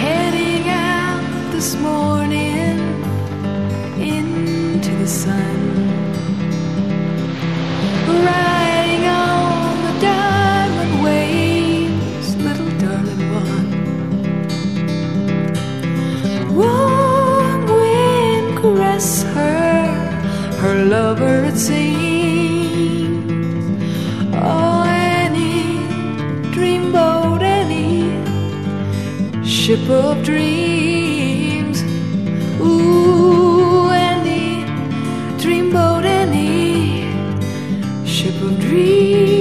Heading out this morning into the sun. Riding on the diamond waves, little darling one. Warm wind caress her, her lover it seems. Ship of dreams. Ooh, Annie, dreamboat Annie, ship of dreams.